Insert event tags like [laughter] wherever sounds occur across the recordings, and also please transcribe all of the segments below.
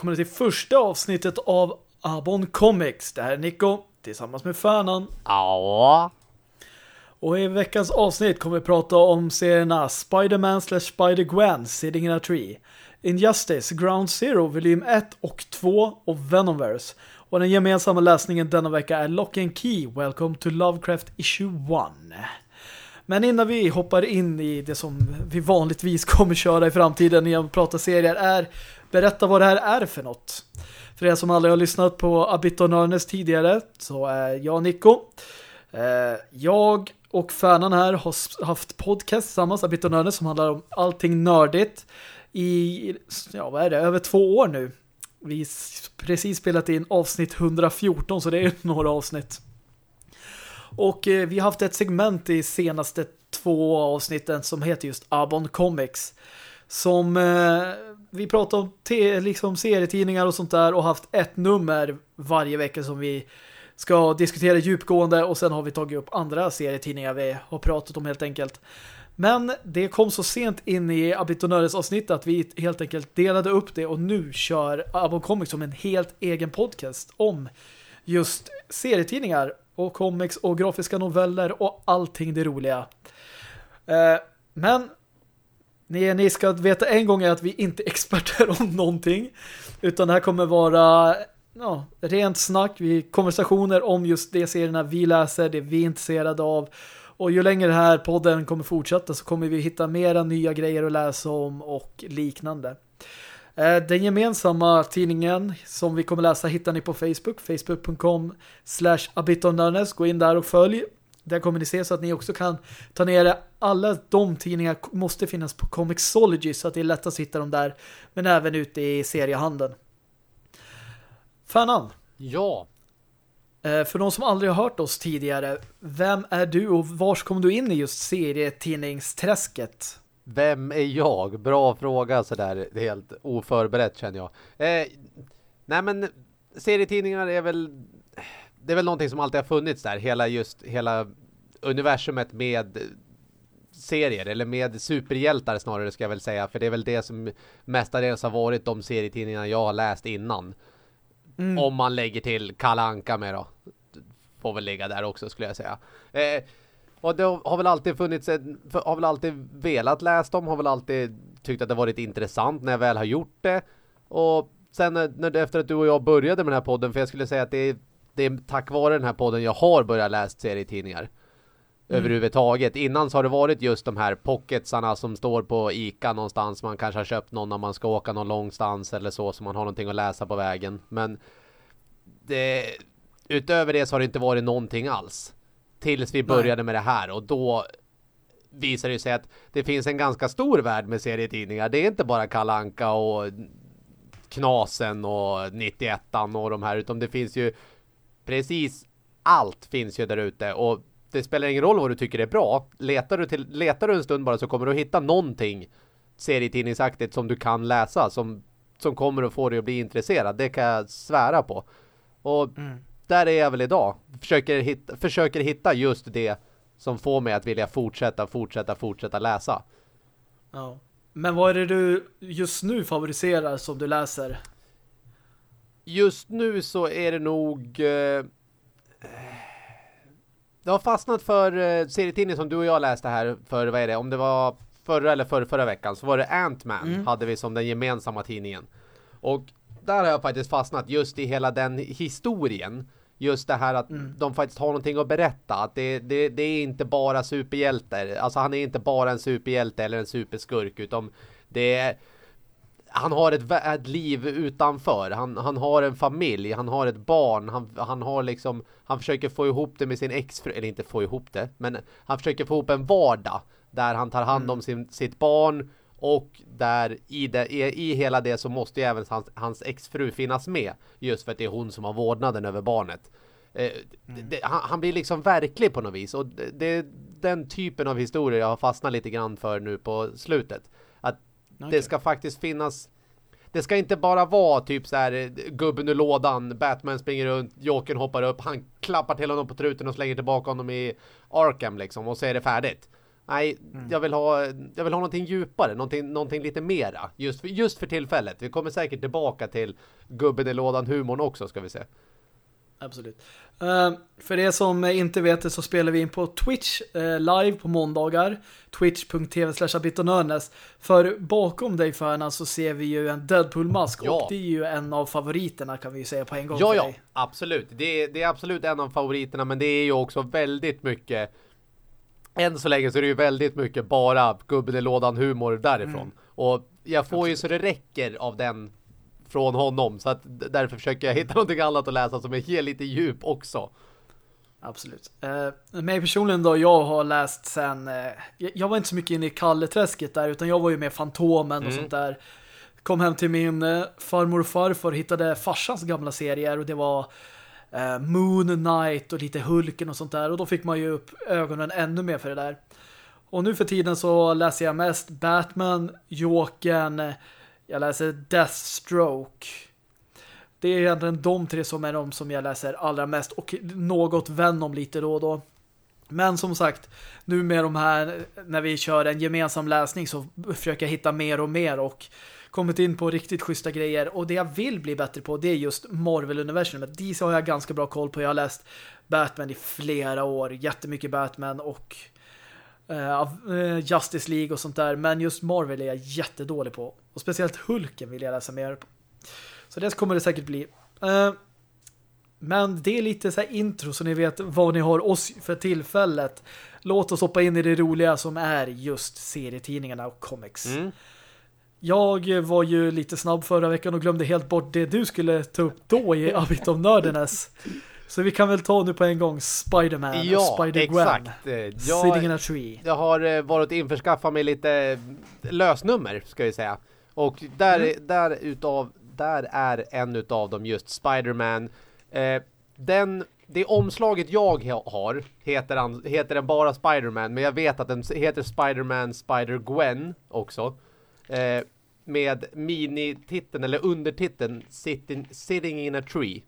Välkomna till första avsnittet av Abon Comics. Det här är Nico tillsammans med Fanan. Ja. Och i veckans avsnitt kommer vi prata om serierna Spider-Man slash Spider-Gwen, Sitting in a Tree, Injustice, Ground Zero, volym 1 och 2 och Venomverse. Och den gemensamma läsningen denna vecka är Lock and Key, Welcome to Lovecraft Issue 1. Men innan vi hoppar in i det som vi vanligtvis kommer köra i framtiden när jag pratar serier är berätta vad det här är för något. För er som aldrig har lyssnat på Abiton Örnes Nörnes tidigare så är jag Nico. Eh, jag och Färnan här har haft podcast tillsammans, Abiton Örnes, Nörnes, som handlar om allting nördigt i, ja vad är det, över två år nu. Vi precis spelat in avsnitt 114 så det är [laughs] några avsnitt. Och eh, vi har haft ett segment i senaste två avsnitten som heter just Abon Comics. Som eh, vi pratar om liksom serietidningar och sånt där och haft ett nummer varje vecka som vi ska diskutera djupgående och sen har vi tagit upp andra serietidningar vi har pratat om helt enkelt. Men det kom så sent in i Abitonöres avsnitt att vi helt enkelt delade upp det och nu kör Abon Comics som en helt egen podcast om just serietidningar och comics och grafiska noveller och allting det roliga. Eh, men ni, ni ska veta en gång att vi inte är experter om någonting utan det här kommer vara ja, rent snack, vi konversationer om just de serierna vi läser, det vi är intresserade av och ju längre den här podden kommer fortsätta så kommer vi hitta mera nya grejer att läsa om och liknande. Eh, den gemensamma tidningen som vi kommer läsa hittar ni på Facebook, facebook.com slash. Gå in där och följ. Där kommer ni se så att ni också kan ta ner. Alla de tidningar måste finnas på Comixology så att det är lätt att hitta dem där. Men även ute i seriehandeln. Fanan. Ja. Eh, för de som aldrig har hört oss tidigare, vem är du och var kom du in i just serietidningsträsket? Vem är jag? Bra fråga sådär helt oförberett känner jag. Eh, nej men serietidningar är väl det är väl någonting som alltid har funnits där. Hela just hela universumet med serier eller med superhjältar snarare ska jag väl säga. För det är väl det som mestadels har varit de serietidningarna jag har läst innan. Mm. Om man lägger till Kalanka med då. Får väl ligga där också skulle jag säga. Eh, och det har väl alltid funnits har väl alltid velat läsa dem, har väl alltid tyckt att det varit intressant när jag väl har gjort det. Och sen när, efter att du och jag började med den här podden, för jag skulle säga att det är, det är tack vare den här podden jag har börjat läsa serietidningar. Mm. Överhuvudtaget. Innan så har det varit just de här pocketsarna som står på Ica någonstans. Man kanske har köpt någon när man ska åka någon långstans eller så, så man har någonting att läsa på vägen. Men det, utöver det så har det inte varit någonting alls. Tills vi började Nej. med det här och då visar det sig att det finns en ganska stor värld med serietidningar. Det är inte bara Kalanka och Knasen och 91 och de här utan det finns ju precis allt finns ju där ute och det spelar ingen roll vad du tycker är bra. Letar du, till, letar du en stund bara så kommer du hitta någonting serietidningsaktigt som du kan läsa som, som kommer att få dig att bli intresserad. Det kan jag svära på. Och mm där är jag väl idag. Försöker hitta, försöker hitta just det som får mig att vilja fortsätta, fortsätta, fortsätta läsa. Ja. Men vad är det du just nu favoriserar som du läser? Just nu så är det nog... Eh, det har fastnat för eh, serietidningen som du och jag läste här för, vad är det, om det var förra eller förra, förra veckan så var det Ant-Man mm. hade vi som den gemensamma tidningen. Och där har jag faktiskt fastnat just i hela den historien just det här att mm. de faktiskt har någonting att berätta. Att det, det, det är inte bara superhjältar. Alltså han är inte bara en superhjälte eller en superskurk utan det är han har ett, ett, liv utanför. Han, han har en familj, han har ett barn, han, han har liksom han försöker få ihop det med sin exfru, eller inte få ihop det, men han försöker få ihop en vardag där han tar hand om mm. sin, sitt barn och där i, det, i, i hela det så måste ju även hans, hans exfru finnas med. Just för att det är hon som har vårdnaden över barnet. Eh, mm. det, han, han, blir liksom verklig på något vis. Och det, det är den typen av historier jag har fastnat lite grann för nu på slutet. Okay. det ska faktiskt finnas... Det ska inte bara vara typ så här eh, gubben ur lådan, Batman springer runt, Jokern hoppar upp, han klappar till honom på truten och slänger tillbaka honom i Arkham liksom och så är det färdigt. nej, Mm. jag vill ha jag vill ha någonting djupare, någonting, någonting lite mera just för, just för tillfället. Vi kommer säkert tillbaka till gubben i lådan humorn också ska vi se. Absolut. Eh, för det som inte vet det så spelar vi in på Twitch eh, live på måndagar. Twitch.tv slash För bakom dig Färnan så ser vi ju en Deadpool-mask Ja. och det är ju en av favoriterna kan vi ju säga på en gång Ja, ja, dig. absolut. Det är, det är absolut en av favoriterna, men det är ju också väldigt mycket än så länge så är det ju väldigt mycket bara gubben i lådan humor därifrån. Mm. Och jag får ju så det räcker av den från honom. Så att därför försöker jag hitta [laughs] någonting annat att läsa som ger lite djup också. Absolut. Eh, mig personligen då, jag har läst sen, eh, jag- var inte så mycket inne i Kalleträsket där utan jag var ju med Fantomen och Mm. sånt där. Kom hem till min eh, farmor och farfar och hittade farsans gamla serier och det var eh, Moon Knight och lite Hulken och sånt där och då fick man ju upp ögonen ännu mer för det där. Och nu för tiden så läser jag mest Batman, Jokern, jag läser Deathstroke. Det är egentligen de tre som är de som jag läser allra mest och något Venom lite då och då. Men som sagt, nu med de här, när vi kör en gemensam läsning så försöker jag hitta mer och mer och kommit in på riktigt schyssta grejer. Och det jag vill bli bättre på det är just Marvel-universumet. DC har jag ganska bra koll på. Jag har läst Batman i flera år. Jättemycket Batman och eh, eh Justice League och sånt där. Men just Marvel är jag jättedålig på. Och speciellt Hulken vill jag läsa mer på. Så det kommer det säkert bli. Eh, men det är lite så intro så ni vet vad ni har oss för tillfället. Låt oss hoppa in i det roliga som är just serietidningarna och comics. Mm. Jag var ju lite snabb förra veckan och glömde helt bort det du skulle ta upp då i A Bit of Nerdiness. Så vi kan väl ta nu på en gång Spider-Man och Ja, Spider-Gwen. exakt. Eh, Sitting in Jag, a tree. jag har eh, varit och införskaffat mig lite lösnummer ska vi säga. Och där, Mm. där, utav, där är en utav dem just Spider-Man. Eh, den, det omslaget jag ha- har heter, han, heter den bara Spider-Man. Men jag vet att den heter Spider-Man Spider-Gwen också. Eh, med minititeln eller undertiteln Sitting, Sitting in a Tree.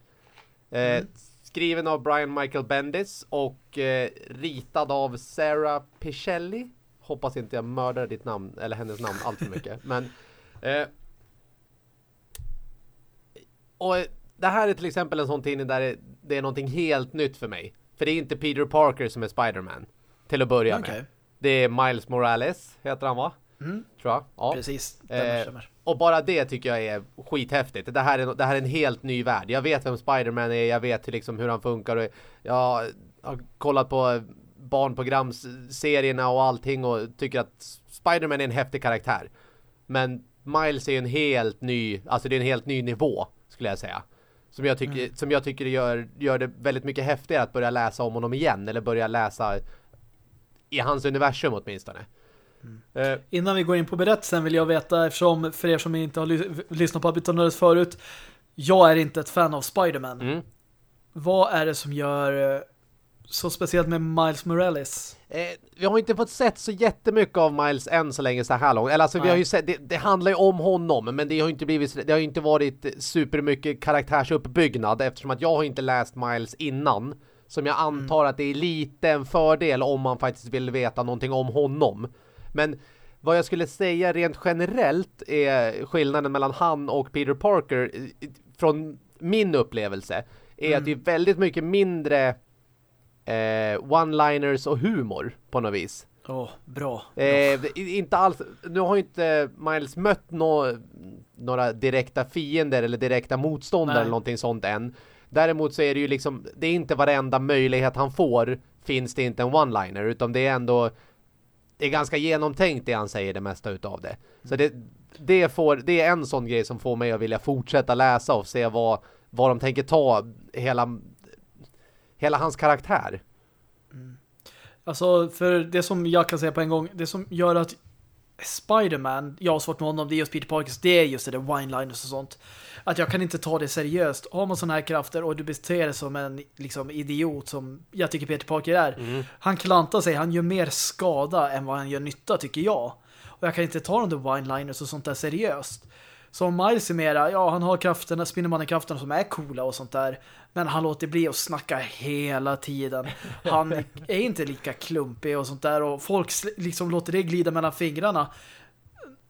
Eh, Skriven av Brian Michael Bendis och eh, ritad av Sarah Pichelli. Hoppas inte jag mördar ditt namn eller hennes namn allt för mycket. Men eh, och det här är till exempel en sån tidning där det, är någonting helt nytt för mig. För det är inte Peter Parker som är Spider-Man. Till att börja Okej. med. Det är Miles Morales, heter han va? Mm. Tror jag. Ja. Precis, Eh. Och bara det tycker jag är skithäftigt. Det här är, det här är en helt ny värld. Jag vet vem Spider-Man är, jag vet liksom hur han funkar. Och jag har kollat på barnprogramserierna och allting och tycker att Spider-Man är en häftig karaktär. Men Miles är en helt ny, alltså det är en helt ny nivå skulle jag säga. Som jag tycker, som jag tycker gör, gör det väldigt mycket häftigare att börja läsa om honom igen. Eller börja läsa i hans universum åtminstone. Eh, Innan vi går in på berättelsen vill jag veta, eftersom för er som inte har ly- lyssnat på A Bit of Nerdiness förut, jag är inte ett fan av Spider-Man. mm. Vad är det som gör eh, så speciellt med Miles Morales? Eh, vi har inte fått sett så jättemycket av Miles än så länge så här långt. Eller alltså vi har ju sett, det, det handlar ju om honom men det har ju inte blivit, det har ju inte varit supermycket karaktärsuppbyggnad eftersom att jag har inte läst Miles innan. Som jag antar att det är lite en fördel om man faktiskt vill veta någonting om honom. Men vad jag skulle säga rent generellt är skillnaden mellan han och Peter Parker från min upplevelse är att det är väldigt mycket mindre eh, one-liners och humor på något vis. Åh, bra. Eh, inte alls, nu har ju inte Miles mött nå, några direkta fiender eller direkta motståndare Nej. eller någonting sånt än. Däremot så är det ju liksom, det är inte varenda möjlighet han får finns det inte en one-liner utan det är ändå det är ganska genomtänkt det han säger det mesta utav det. Så det, det, får, det är en sån grej som får mig att vilja fortsätta läsa och se vad, vad de tänker ta hela, hela hans karaktär. Alltså, för det som jag kan säga på en gång, det som gör att Spider-Man, jag har svårt med honom, det är just Peter Parkers, det är just det där wine-liners och sånt. Att jag kan inte ta det seriöst. Har man såna här krafter och du beter dig som en liksom, idiot som jag tycker Peter Parker är. Han klantar sig, han gör mer skada än vad han gör nytta tycker jag. Och jag kan inte ta de där wine-liners och sånt där seriöst. Som Miles är mera, ja han har krafterna, Spindelmannen-krafterna som är coola och sånt där. Men han låter bli att snacka hela tiden. Han är inte lika klumpig och sånt där. Och folk liksom låter det glida mellan fingrarna.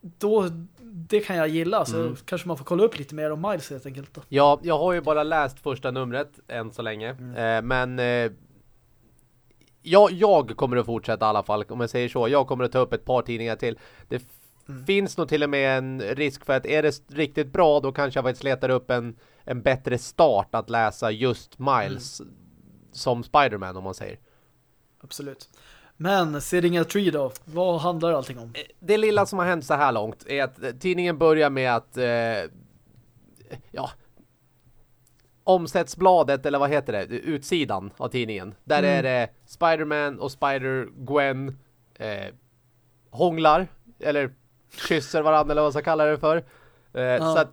Då, det kan jag gilla. Så mm. kanske man får kolla upp lite mer om Miles helt enkelt. Då. Ja, jag har ju bara läst första numret än så länge. Mm. Eh, men... Eh, jag, jag kommer att fortsätta i alla fall, om jag säger så. Jag kommer att ta upp ett par tidningar till. Det mm. finns nog till och med en risk för att är det riktigt bra, då kanske jag faktiskt letar upp en, en bättre start att läsa just Miles mm. som Spiderman om man säger. Absolut. Men Sitting a Tree då, vad handlar allting om? Eh, det lilla som har hänt så här långt är att eh, tidningen börjar med att eh, ja, omsättsbladet, eller vad heter det? Utsidan av tidningen. Där mm. är det Spiderman och Spider-Gwen eh, hånglar, eller kysser varandra, eller vad man ska kalla det för. Eh, ja. Så att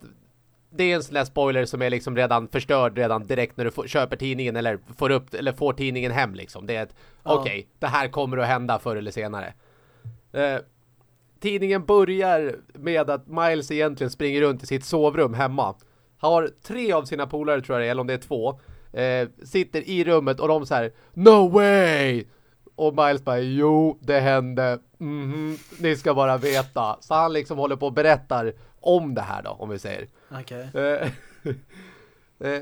det är en sån där spoiler som är liksom redan förstörd redan direkt när du får, köper tidningen eller får upp eller får tidningen hem liksom. Det är ett ja. okej, okay, det här kommer att hända förr eller senare. Eh, tidningen börjar med att Miles egentligen springer runt i sitt sovrum hemma har tre av sina polare tror jag eller om det är två, eh, sitter i rummet och de så här, No way! Och Miles bara, jo, det hände. Mm -hmm. Ni ska bara veta. Så han liksom håller på och berättar om det här då, om vi säger. Okej. Okay. Eh, [laughs] eh,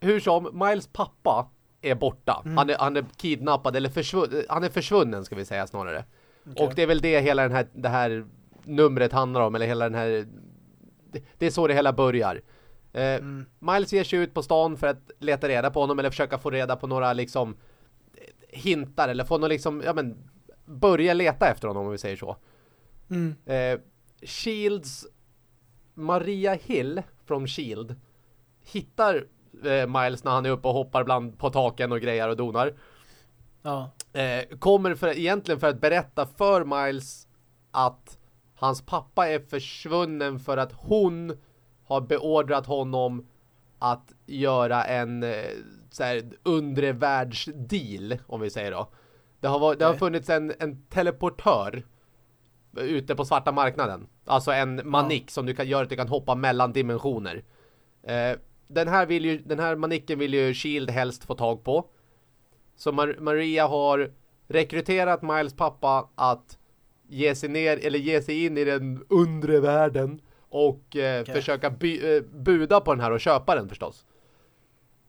hur som, Miles pappa är borta. Mm. Han, är, han är kidnappad, eller försvunnen, han är försvunnen ska vi säga snarare. Okay. Och det är väl det hela den här, det här numret handlar om, eller hela den här det, det är så det hela börjar. Eh, mm. Miles ger sig ut på stan för att leta reda på honom eller försöka få reda på några liksom hintar eller få någon liksom, ja men börja leta efter honom om vi säger så. Mm. Eh, Shields Maria Hill från Shield hittar eh, Miles när han är uppe och hoppar bland på taken och grejer och donar. Ja. Eh, kommer för, egentligen för att berätta för Miles att hans pappa är försvunnen för att hon har beordrat honom att göra en eh, så här, undre världsdeal, om vi säger då. Det har, varit, det har funnits en, en teleportör ute på svarta marknaden. Alltså en manik ja. som du kan göra att du kan hoppa mellan dimensioner. Eh, den, här vill ju, den här manicken vill ju Shield helst få tag på. Så Mar Maria har rekryterat Miles pappa att ge sig ner eller ge sig in i den undre världen och eh, okay. försöka by, eh, buda på den här och köpa den förstås.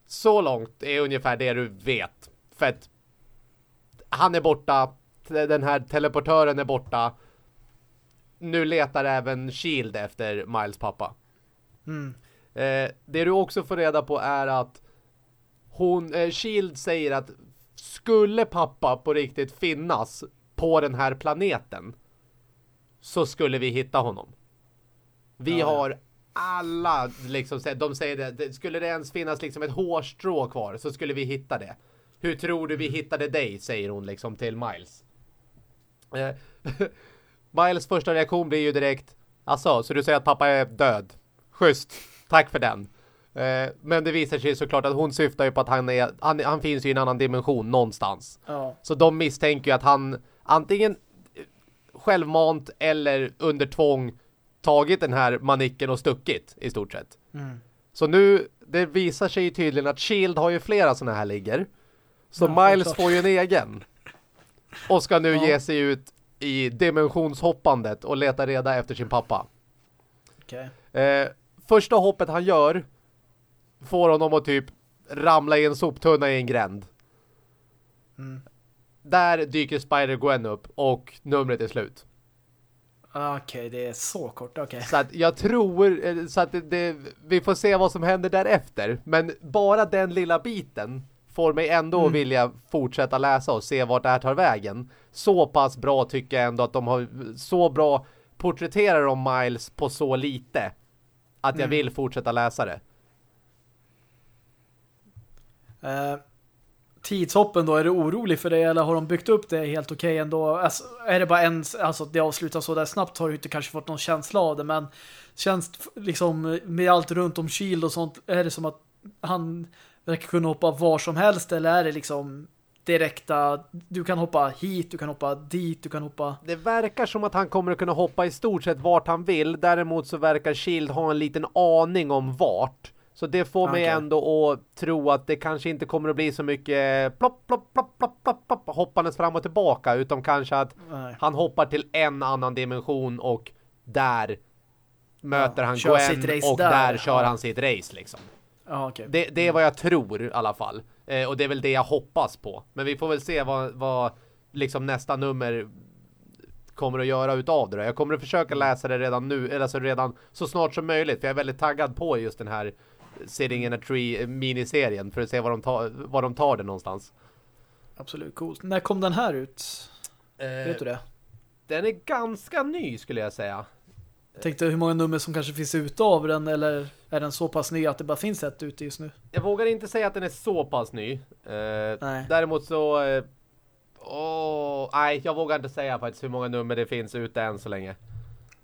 Så långt är ungefär det du vet. För att han är borta, den här teleportören är borta. Nu letar även Shield efter Miles pappa. Mm. Eh, det du också får reda på är att hon, eh, Shield säger att skulle pappa på riktigt finnas på den här planeten så skulle vi hitta honom. Vi ja, har alla liksom, de säger det, skulle det ens finnas liksom ett hårstrå kvar så skulle vi hitta det. Hur tror du vi hittade dig, säger hon liksom till Miles. Eh, [laughs] Miles första reaktion blir ju direkt, alltså, så du säger att pappa är död. Schysst, tack för den. Eh, men det visar sig såklart att hon syftar ju på att han, är, han, han finns i en annan dimension någonstans. Ja. Så de misstänker ju att han antingen självmant eller under tvång tagit den här manicken och stuckit i stort sett. Mm. Så nu, det visar sig tydligen att Shield har ju flera sådana här ligger. Så ja, Miles får ju en egen. Och ska nu ja. ge sig ut i dimensionshoppandet och leta reda efter sin pappa. Okay. Eh, första hoppet han gör får honom att typ ramla i en soptunna i en gränd. Mm. Där dyker Spider-Gwen upp och numret är slut. Okej, okay, det är så kort. Okay. Så att jag tror eh, så att det, det, vi får se vad som händer därefter. Men bara den lilla biten får mig ändå mm. vilja fortsätta läsa och se vart det här tar vägen. Så pass bra tycker jag ändå att de har så bra porträtterar om Miles på så lite att jag mm. vill fortsätta läsa det. Uh, tidshoppen då, är du orolig för det eller har de byggt upp det helt okej okay ändå? Alltså, är det bara en, alltså det avslutas så där snabbt har du inte kanske fått någon känsla av det, men känns liksom med allt runt om Shield och sånt, är det som att han verkar kunna hoppa var som helst eller är det liksom direkta, du kan hoppa hit, du kan hoppa dit, du kan hoppa... Det verkar som att han kommer att kunna hoppa i stort sett vart han vill. Däremot så verkar Shield ha en liten aning om vart. Så det får mig Okej. ändå att tro att det kanske inte kommer att bli så mycket plopp, plopp, plopp, plopp, plopp, plopp hoppandes fram och tillbaka. Utan kanske att Nej. han hoppar till en annan dimension och där möter Ja, han Gwen och där, där. kör Ja. han sitt race liksom. Ja, okej. Det, det är vad jag tror i alla fall. Eh, och det är väl det jag hoppas på. Men vi får väl se vad, vad liksom nästa nummer kommer att göra utav det. då. Jag kommer att försöka läsa det redan nu, eller alltså redan så snart som möjligt. För jag är väldigt taggad på just den här Sitting in a Tree miniserien för att se var de tar, var de tar det någonstans. Absolut, coolt. När kom den här ut? Eh, Vet du det? Den är ganska ny skulle jag säga. Tänkte hur många nummer som kanske finns ute av den eller är den så pass ny att det bara finns ett ute just nu? Jag vågar inte säga att den är så pass ny. Eh, Nej. Däremot så... Eh, åh, nej, jag vågar inte säga faktiskt hur många nummer det finns ute än så länge.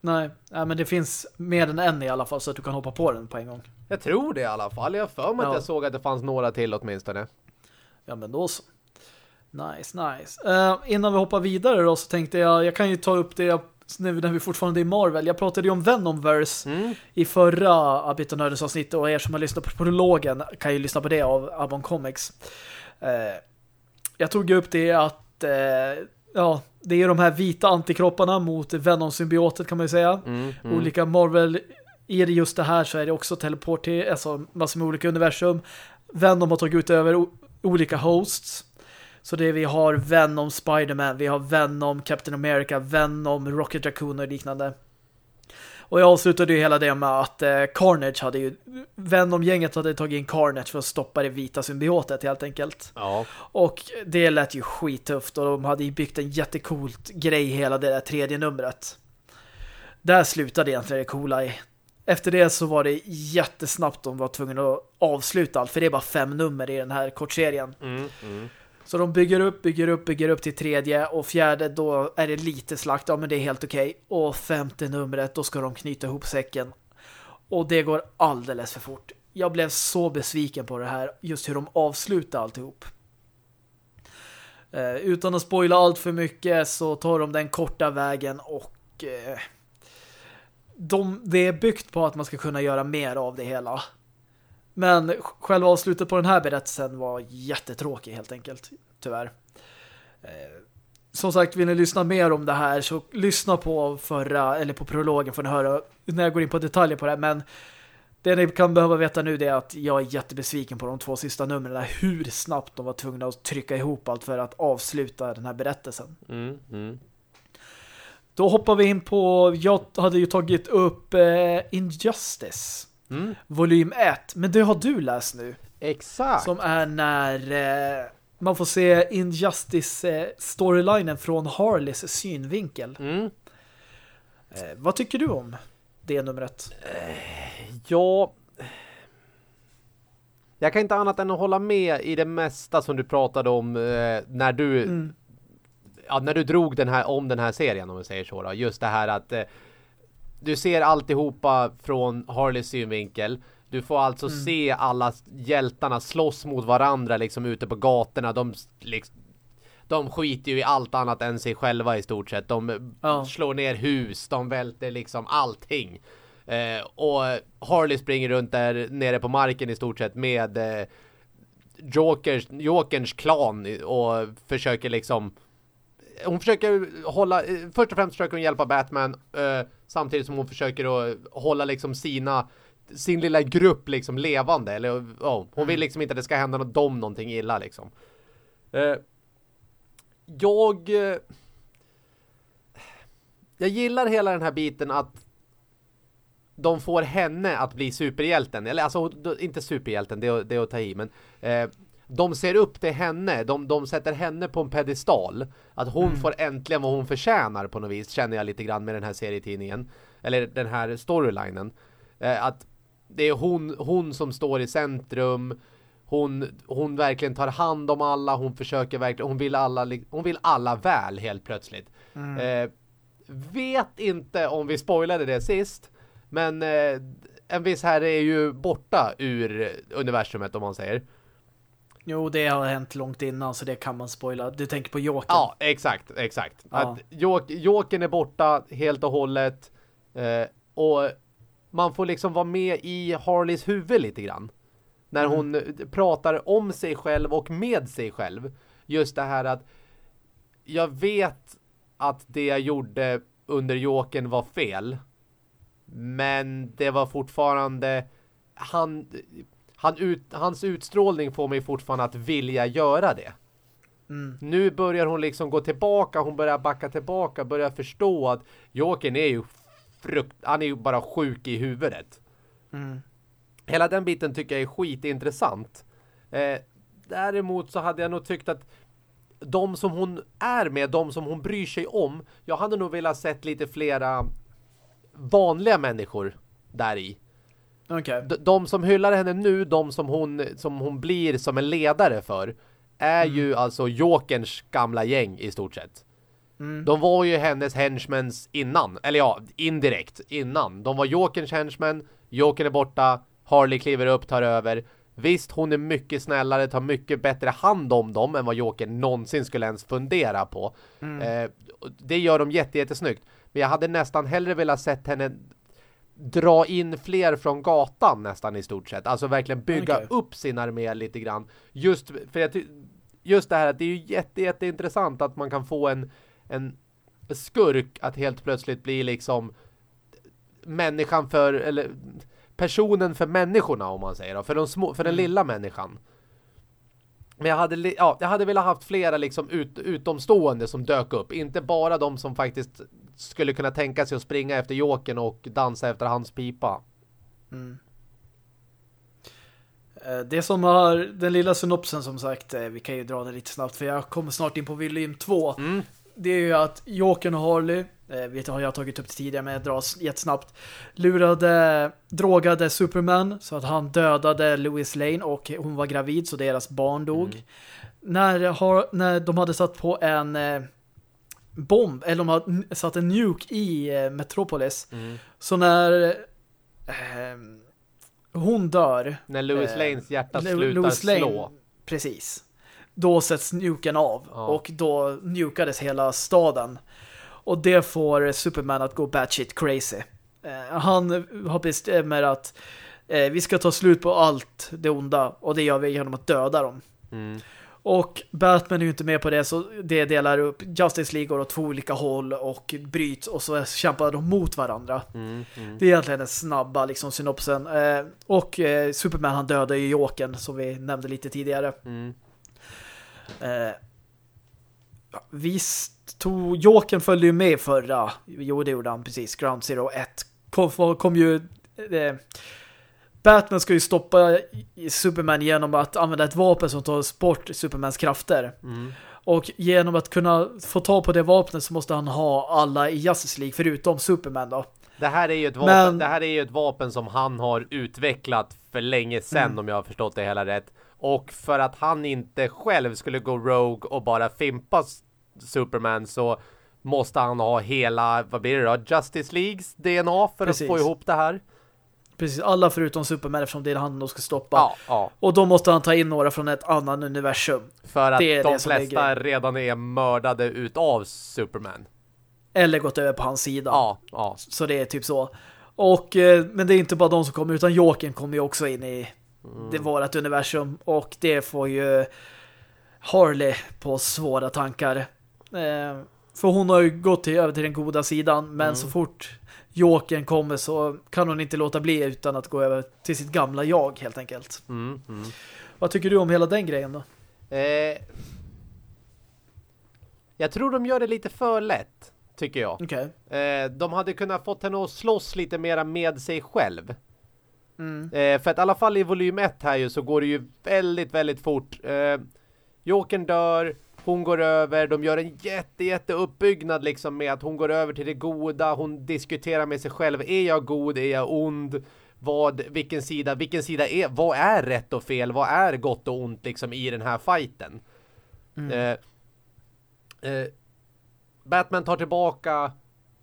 Nej, nej, men det finns mer än en i alla fall så att du kan hoppa på den på en gång. Jag tror det i alla fall. Jag för mig att Ja. jag såg att det fanns några till åtminstone. Ja, men då så. Nice, nice. Eh, innan vi hoppar vidare då så tänkte jag, jag kan ju ta upp det nu när vi fortfarande är i Marvel. Jag pratade ju om Venomverse Mm. i förra Abit och Nördens avsnitt och er som har lyssnat på prologen kan ju lyssna på det av Abon Comics. Eh, jag tog ju upp det att eh, ja, det är de här vita antikropparna mot Venom-symbiotet kan man ju säga. Mm, mm. Olika Marvel är det just det här så är det också teleport till alltså massor med olika universum. Venom har tagit ut över olika hosts. Så det vi har Venom Spider-Man, vi har Venom Captain America, Venom Rocket Raccoon och liknande. Och jag avslutade ju hela det med att eh, Carnage hade ju Venom-gänget hade tagit in Carnage för att stoppa det vita symbiotet helt enkelt. Ja. Och det lät ju skittufft och de hade ju byggt en jättecoolt grej hela det där tredje numret. Där slutade egentligen det coola i. Efter det så var det jättesnabbt de var tvungna att avsluta allt för det är bara fem nummer i den här kortserien. Mm, mm. Så de bygger upp, bygger upp, bygger upp till tredje och fjärde då är det lite slakt, ja men det är helt okej. Och femte numret då ska de knyta ihop säcken. Och det går alldeles för fort. Jag blev så besviken på det här, just hur de avslutar alltihop. Eh, utan att spoila allt för mycket så tar de den korta vägen och eh, de, det är byggt på att man ska kunna göra mer av det hela. Men själva avslutet på den här berättelsen var jättetråkig helt enkelt, tyvärr. Eh, som sagt, vill ni lyssna mer om det här så lyssna på förra, eller på prologen för att höra när jag går in på detaljer på det här. Men det ni kan behöva veta nu det är att jag är jättebesviken på de två sista numren. Hur snabbt de var tvungna att trycka ihop allt för att avsluta den här berättelsen. Mm, mm. Då hoppar vi in på, jag hade ju tagit upp eh, Injustice, Mm. volym 1. Men det har du läst nu. Exakt. Som är när eh, man får se Injustice-storylinen från Harleys synvinkel. Mm. Eh, vad tycker du om det numret? Ja... Jag kan inte annat än att hålla med i det mesta som du pratade om eh, när du Mm. Ja, när du drog den här om den här serien om vi säger så då. Just det här att eh, du ser alltihopa från Harleys synvinkel. Du får alltså se alla hjältarna slåss mot varandra liksom ute på gatorna. De, liksom, de skiter ju i allt annat än sig själva i stort sett. De Ja. slår ner hus, de välter liksom allting. Eh, och Harley springer runt där nere på marken i stort sett med eh, Jokers, Jokerns klan och försöker liksom hon försöker hålla, eh, först och främst försöker hon hjälpa Batman eh, samtidigt som hon försöker att hålla liksom sina sin lilla grupp liksom levande eller ja, hon vill liksom inte att det ska hända något, dem någonting illa liksom. Eh, jag eh, jag gillar hela den här biten att de får henne att bli superhjälten. Eller alltså, inte superhjälten, det är, det är att ta i. Men eh, de ser upp till henne. De, de sätter henne på en pedestal. Att hon får äntligen vad hon förtjänar på något vis. Känner jag lite grann med den här serietidningen. Eller den här storylinen. Eh, att det är hon, hon som står i centrum. Hon, hon verkligen tar hand om alla. Hon försöker verkligen, hon vill alla, hon vill alla väl helt plötsligt. Eh, vet inte om vi spoilade det sist. Men eh, en viss herre är ju borta ur universumet om man säger. Jo, det har hänt långt innan så det kan man spoila. Du tänker på Jokern. Ja, exakt, exakt. Ja. Jokern är borta helt och hållet eh, och man får liksom vara med i Harleys huvud lite grann. När mm. hon pratar om sig själv och med sig själv. Just det här att jag vet att det jag gjorde under Jokern var fel. Men det var fortfarande han, han ut, hans utstrålning får mig fortfarande att vilja göra det. Mm. Nu börjar hon liksom gå tillbaka, hon börjar backa tillbaka, börjar förstå att Jokern är ju frukt, han är ju bara sjuk i huvudet. Mm. Hela den biten tycker jag är skitintressant. Eh, däremot så hade jag nog tyckt att de som hon är med, de som hon bryr sig om, jag hade nog velat sett lite flera vanliga människor där i. Okay. De, de, som hyllar henne nu, de som hon, som hon blir som en ledare för, är mm. ju alltså Jokerns gamla gäng i stort sett. Mm. De var ju hennes henchmens innan. Eller ja, indirekt innan. De var Jokerns henchmen. Jokern är borta. Harley kliver upp, tar över. Visst, hon är mycket snällare, tar mycket bättre hand om dem än vad Jokern någonsin skulle ens fundera på. Mm. Eh, det gör de jätte, jättesnyggt. Men jag hade nästan hellre velat sett henne dra in fler från gatan nästan i stort sett. Alltså verkligen bygga okay. upp sin armé lite grann. Just för jag just det här att det är ju jätte, jätteintressant att man kan få en, en skurk att helt plötsligt bli liksom människan för, eller personen för människorna om man säger då, för, de små, för den mm. lilla människan. Men jag hade, ja, jag hade velat haft flera liksom ut, utomstående som dök upp. Inte bara de som faktiskt skulle kunna tänka sig att springa efter Jokern och dansa efter hans pipa. Mm. Eh, det som har den lilla synopsen som sagt, eh, vi kan ju dra det lite snabbt för jag kommer snart in på volym 2. Mm. Det är ju att Jokern och Harley, eh, vet jag har jag tagit upp tidigare men jag drar jättesnabbt, lurade, drogade Superman så att han dödade Louis Lane och hon var gravid så deras barn dog. Mm. När, när de hade satt på en bomb, eller de har satt en nuke i eh, Metropolis. Mm. Så när eh, hon dör när Louis eh, Lanes hjärta slutar Louis Lane, slå. Precis. Då sätts nuken av ja. och då nukades hela staden. Och det får Superman att gå batshit crazy. Eh, han har bestämmer att eh, vi ska ta slut på allt det onda och det gör vi genom att döda dem. Mm. Och Batman är ju inte med på det så det delar upp. Justice League åt två olika håll och bryts och så kämpar de mot varandra. Mm, mm. Det är egentligen den snabba liksom, synopsen. Eh, och eh, Superman han dödar ju Jokern som vi nämnde lite tidigare. Mm. Eh, visst tog Jokern följde ju med förra. Jo det gjorde han precis. Ground Zero 1 kom, kom ju eh, Batman ska ju stoppa Superman genom att använda ett vapen som tar bort Supermans krafter. Mm. Och genom att kunna få ta på det vapnet så måste han ha alla i Justice League förutom Superman då. Det här är ju ett vapen, Men... det här är ju ett vapen som han har utvecklat för länge sedan mm. om jag har förstått det hela rätt. Och för att han inte själv skulle gå rogue och bara fimpa Superman så måste han ha hela, vad blir det då? Justice Leagues DNA för Precis. att få ihop det här. Precis, alla förutom Superman eftersom det är han som ska stoppa. Ja, ja. Och då måste han ta in några från ett annat universum. För att de flesta är redan är mördade utav Superman. Eller gått över på hans sida. Ja, ja. Så det är typ så. Och, eh, men det är inte bara de som kommer utan Jokern kommer ju också in i mm. det vårat universum. Och det får ju Harley på svåra tankar. Eh, för hon har ju gått till, över till den goda sidan men mm. så fort Jokern kommer så kan hon inte låta bli utan att gå över till sitt gamla jag helt enkelt. Mm, mm. Vad tycker du om hela den grejen då? Eh, jag tror de gör det lite för lätt, tycker jag. Okay. Eh, de hade kunnat fått henne att slåss lite mera med sig själv. Mm. Eh, för att i alla fall i volym 1 här ju så går det ju väldigt, väldigt fort. Eh, Jokern dör, hon går över, de gör en jätte, jätte uppbyggnad liksom med att hon går över till det goda, hon diskuterar med sig själv, är jag god, är jag ond? Vad, vilken sida, vilken sida är, vad är rätt och fel, vad är gott och ont liksom i den här fighten? Mm. Eh, eh, Batman tar tillbaka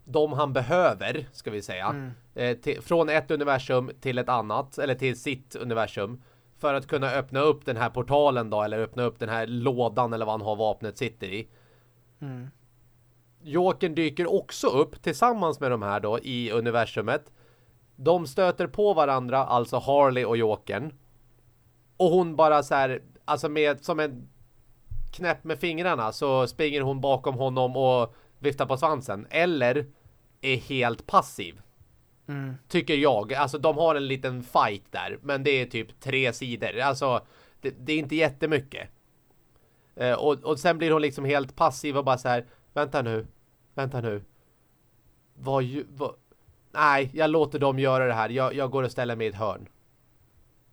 de han behöver, ska vi säga. Mm. Eh, till, från ett universum till ett annat, eller till sitt universum. För att kunna öppna upp den här portalen då, eller öppna upp den här lådan eller vad han har vapnet sitter i. Mm. Jokern dyker också upp tillsammans med de här då i universumet. De stöter på varandra, alltså Harley och Jokern. Och hon bara så här, alltså med som en knäpp med fingrarna så springer hon bakom honom och viftar på svansen. Eller är helt passiv. Mm. Tycker jag. Alltså de har en liten fight där. Men det är typ tre sidor. Alltså det, det är inte jättemycket. Eh, och, och sen blir hon liksom helt passiv och bara så här. Vänta nu. Vänta nu. Vad, ju- vad? Nej, jag låter dem göra det här. Jag, jag går och ställer mig i ett hörn.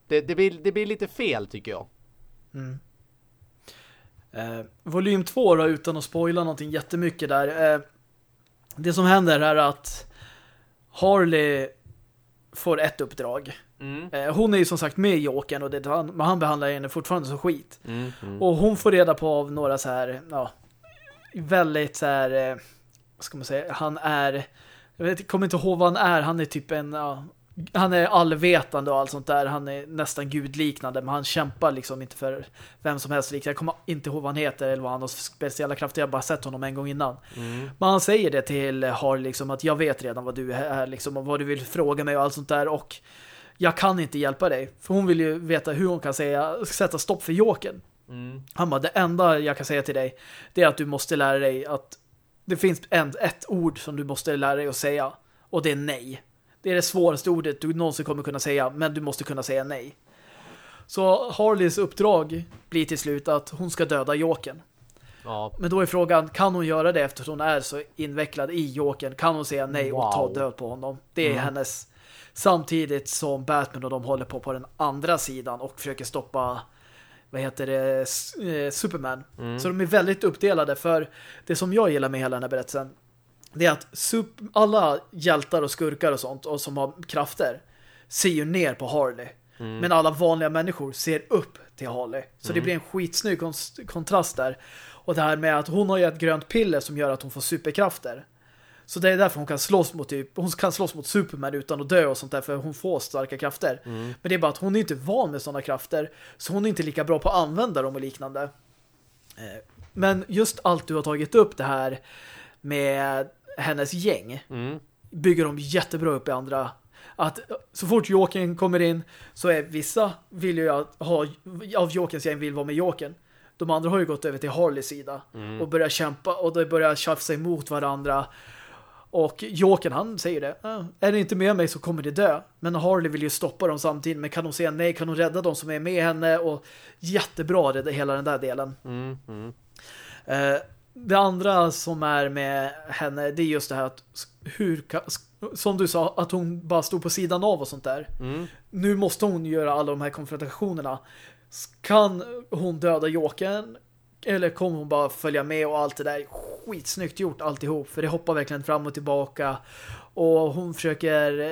Det, det, blir, det blir lite fel tycker jag. Mm. Eh, volym 2 då, utan att spoila någonting jättemycket där. Eh, det som händer är att Harley får ett uppdrag. Mm. Eh, hon är ju som sagt med i Jokern och det, han, men han behandlar henne fortfarande som skit. Mm, mm. Och hon får reda på av några så här, ja, väldigt så här, eh, vad ska man säga, han är, jag vet, kommer inte ihåg vad han är, han är typ en, ja, han är allvetande och allt sånt där, han är nästan gudliknande, men han kämpar liksom inte för vem som helst. Jag kommer inte ihåg vad han heter eller vad han har speciella krafter, jag har bara sett honom en gång innan. Mm. Men han säger det till Harley liksom att jag vet redan vad du är liksom och vad du vill fråga mig och allt sånt där och jag kan inte hjälpa dig. För hon vill ju veta hur hon kan säga, sätta stopp för Jokern. Mm. Han bara, det enda jag kan säga till dig det är att du måste lära dig att det finns en, ett ord som du måste lära dig att säga och det är nej. Det är det svåraste ordet du någonsin kommer kunna säga men du måste kunna säga nej. Så Harleys uppdrag blir till slut att hon ska döda Jokern. Ja. Men då är frågan, kan hon göra det eftersom hon är så invecklad i Jokern? Kan hon säga nej och ta död på honom? Det är Mm. hennes samtidigt som Batman och de håller på på den andra sidan och försöker stoppa vad heter det, eh, Superman. Mm. Så de är väldigt uppdelade för det som jag gillar med hela den här berättelsen det är att alla hjältar och skurkar och sånt och som har krafter ser ju ner på Harley. Mm. Men alla vanliga människor ser upp till Harley. Så det blir en skitsnygg kon- kontrast där. Och det här med att hon har ju ett grönt piller som gör att hon får superkrafter. Så det är därför hon kan slåss mot typ, hon kan slåss mot Superman utan att dö och sånt där för hon får starka krafter. Mm. Men det är bara att hon är inte van med sådana krafter så hon är inte lika bra på att använda dem och liknande. Eh, Men just allt du har tagit upp det här med hennes gäng Mm. bygger de jättebra upp i andra. Att så fort Jokern kommer in så är vissa vill ju att ha av Jokerns gäng vill vara med Jokern. De andra har ju gått över till Harleys sida Mm. och börjar kämpa och de börjar tjafsa emot varandra. Och Jokern han säger det. "Ah, Är ni inte med mig så kommer det dö. Men Harley vill ju stoppa dem samtidigt. Men kan hon säga nej? Kan hon rädda dem som är med henne? Och jättebra det, hela den där delen. Mm. Mm. Eh, det andra som är med henne det är just det här att hur som du sa, att hon bara stod på sidan av och sånt där. Mm. Nu måste hon göra alla de här konfrontationerna. Kan hon döda Jokern? Eller kommer hon bara följa med och allt det där? Skitsnyggt gjort alltihop. För det hoppar verkligen fram och tillbaka. Och hon försöker eh,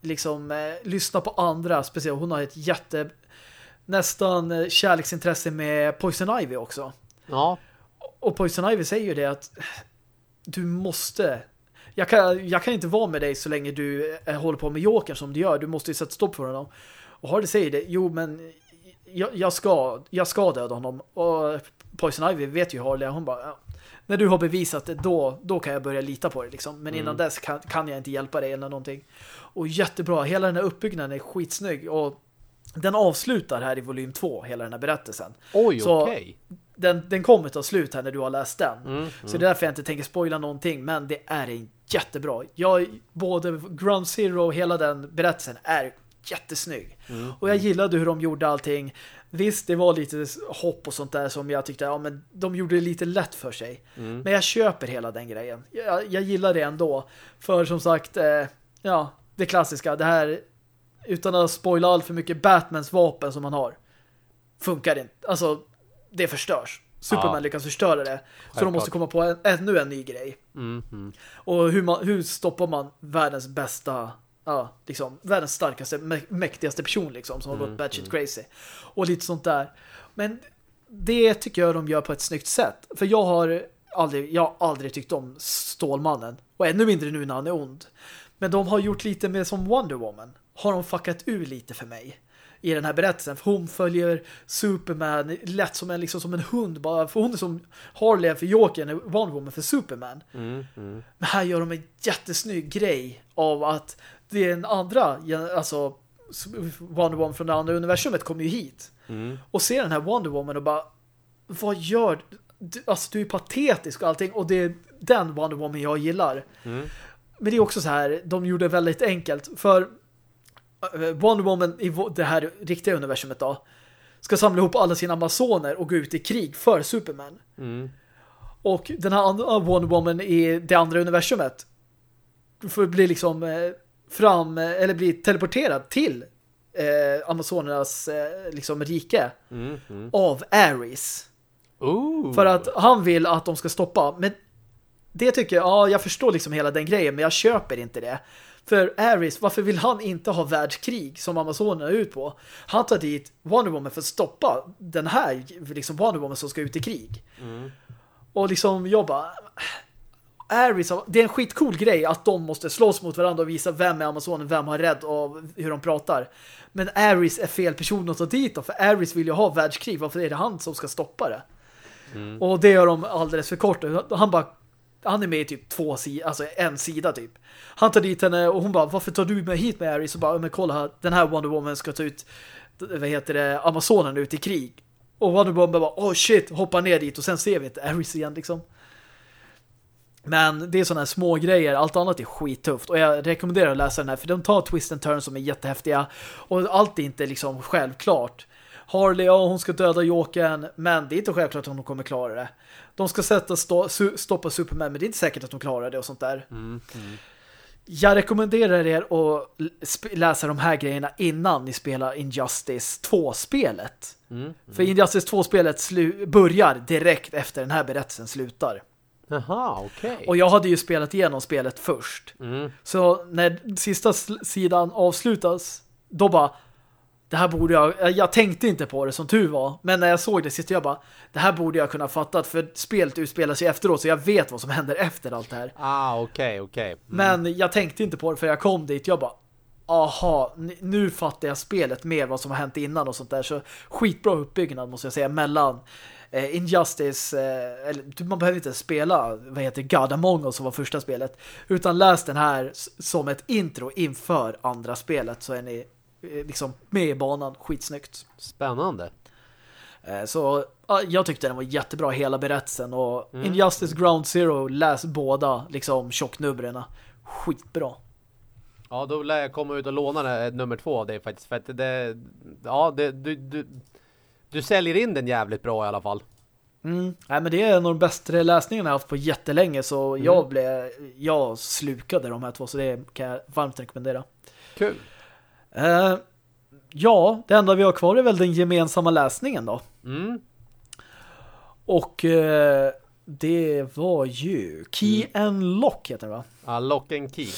liksom eh, lyssna på andra. Speciellt hon har ett jätte nästan eh, kärleksintresse med Poison Ivy också. Ja. Och Poison Ivy säger ju det att du måste jag kan, jag kan inte vara med dig så länge du eh, håller på med Jokern som du gör. Du måste ju sätta stopp för honom. Och Harley säger det, jo men jag, jag, ska, jag ska döda honom. Och Poison Ivy vet ju Harley, hon bara ja. när du har bevisat det, då, då kan jag börja lita på det liksom. Men innan Mm. dess kan, kan jag inte hjälpa dig eller någonting. Och jättebra, hela den här uppbyggnaden är skitsnygg. Och den avslutar här i volym 2, hela den här berättelsen. Oj, okej. Den, den kommer ta slut här när du har läst den. Mm. Så det är därför jag inte tänker spoila någonting, men det är en jättebra. Jag, både Ground Zero och hela den berättelsen är jättesnygg. Mm. Och jag gillade hur de gjorde allting. Visst, det var lite hopp och sånt där som jag tyckte, ja men de gjorde det lite lätt för sig. Mm. Men jag köper hela den grejen. Jag, jag gillar det ändå. För som sagt, eh, ja, det klassiska, det här utan att spoila allt för mycket Batmans vapen som han har funkar inte. Alltså, det förstörs. Superman Ja. lyckas förstöra det. Så de Självklart. måste komma på en, ännu en ny grej. Mm. Mm. Och hur, man, hur stoppar man världens bästa, ja, liksom, världens starkaste, mä- mäktigaste person liksom, som har Mm, gått batshit crazy. Och lite sånt där. Men det tycker jag de gör på ett snyggt sätt. För jag har aldrig, jag har aldrig tyckt om Stålmannen. Och ännu mindre nu när han är ond. Men de har gjort lite mer som Wonder Woman. Har de fuckat ur lite för mig. I den här berättelsen. För hon följer Superman lätt som en, liksom som en hund. Bara, för hon är som Harley för Jokern, Wonder Woman för Superman. Mm, mm. Men här gör de en jättesnygg grej av att det är en andra, alltså Wonder Woman från det andra universumet kommer ju hit. Mm. Och ser den här Wonder Woman och bara vad gör du? Alltså du är patetisk och allting och det är den Wonder Woman jag gillar. Mm. Men det är också så här, de gjorde det väldigt enkelt. För Wonder Woman i det här riktiga universumet då ska samla ihop alla sina amazoner och gå ut i krig för Superman. Mm. Och den här andra Wonder Woman i det andra universumet får bli liksom eh, fram, eh, eller bli teleporterad till eh, Amazonernas eh, liksom rike Mm. Mm. av Ares. Ooh. För att han vill att de ska stoppa. Men det tycker jag, ja jag förstår liksom hela den grejen men jag köper inte det. För Ares, varför vill han inte ha världskrig som Amazonerna är ut på? Han tar dit Wonder Woman för att stoppa den här liksom Wonder Woman som ska ut i krig. Mm. Och liksom jag bara Ares, det är en skitcool grej att de måste slåss mot varandra och visa vem är Amazonen, vem har rädd och hur de pratar. Men Ares är fel person att ta dit då, för Ares vill ju ha världskrig, varför är det han som ska stoppa det? Mm. Och det gör de alldeles för kort. Han bara han är med i typ två sidor, alltså en sida typ. Han tar dit henne och hon bara, varför tar du mig hit med Ares? Och bara, men kolla här, den här Wonder Woman ska ta ut, vad heter det, Amazonen ut i krig. Och Wonder Woman bara, oh shit, hoppar ner dit och sen ser vi inte Ares igen liksom. Men det är sådana här små grejer, allt annat är skittufft och jag rekommenderar att läsa den här för de tar twist and turns som är jättehäftiga och allt är inte liksom självklart. Harley, ja hon ska döda Jokern men det är inte självklart att hon kommer klara det. De ska sätta stå, stoppa Superman men det är inte säkert att de klarar det och sånt där. Mm. Mm. Jag rekommenderar er att läsa de här grejerna innan ni spelar Injustice 2-spelet. Mm. För Injustice 2-spelet börjar direkt efter den här berättelsen slutar. Jaha, okej. Och jag hade ju spelat igenom spelet först. Mm. Så när sista sidan avslutas, då bara det här borde jag, jag tänkte inte på det som tur var, men när jag såg det sista jag bara, det här borde jag kunna fatta för spelet utspelar sig efteråt så jag vet vad som händer efter allt det här. Ah, okej, okej. Mm. Men jag tänkte inte på det för jag kom dit, jag bara aha, nu fattar jag spelet mer vad som har hänt innan och sånt där, så skitbra uppbyggnad måste jag säga, mellan eh, Injustice, eh, eller man behöver inte spela, vad heter God Among Us som var första spelet, utan läs den här som ett intro inför andra spelet så är ni liksom med i banan, skitsnyggt. Spännande. Så jag tyckte den var jättebra hela berättelsen och mm. Injustice Ground Zero läs båda liksom tjocknumren. Skitbra. Ja, då lär jag komma ut och låna nummer två av dig faktiskt. För att det, ja, det, du, du, du säljer in den jävligt bra i alla fall. Mm. Nej, men det är en av de bästa läsningarna jag haft på jättelänge så mm. jag blev, jag slukade de här två så det kan jag varmt rekommendera. Kul. Uh, ja, det enda vi har kvar är väl den gemensamma läsningen då. Mm. Och uh, det var ju Key mm. and Lock heter det va? Ja, Lock and Key.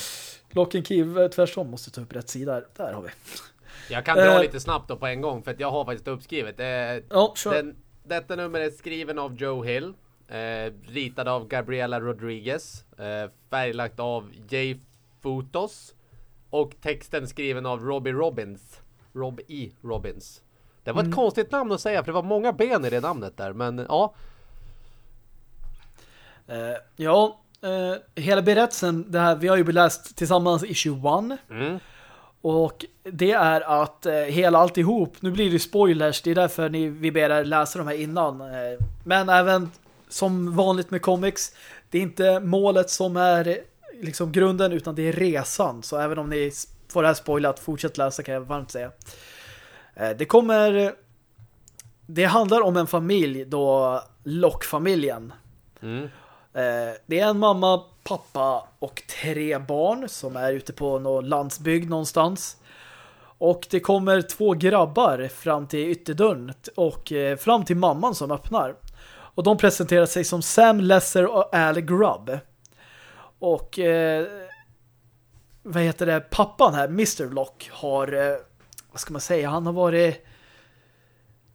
Lock and Key, tvärtom måste ta upp rätt sida. Där har vi. Jag kan dra uh, lite snabbt då på en gång för att jag har faktiskt uppskrivet. Uh, oh, sure. den, detta nummer är skriven av Joe Hill. Eh, ritad av Gabriela Rodriguez. Eh, färglagt av Jay Fotos. Och texten skriven av Robbie Robbins. Rob E. Robbins. Det var ett mm. konstigt namn att säga för det var många ben i det namnet där. Men ja. Uh, ja, uh, hela berättelsen, det här, vi har ju läst tillsammans issue 1. Mm. Och det är att uh, hela alltihop, nu blir det spoilers, det är därför ni, vi ber er läsa de här innan. men även som vanligt med comics, det är inte målet som är liksom grunden utan det är resan. Så även om ni får det här spoilat, fortsätt läsa kan jag varmt säga. Eh, det kommer... Det handlar om en familj då Lock-familjen. Mm. Eh, det är en mamma, pappa och tre barn som är ute på någon landsbygd någonstans. Och det kommer två grabbar fram till ytterdörren och eh, fram till mamman som öppnar. Och de presenterar sig som Sam Lesser och Al Grubb. Och eh, vad heter det? Pappan här, Mr. Lock, har eh, vad ska man säga? Han har varit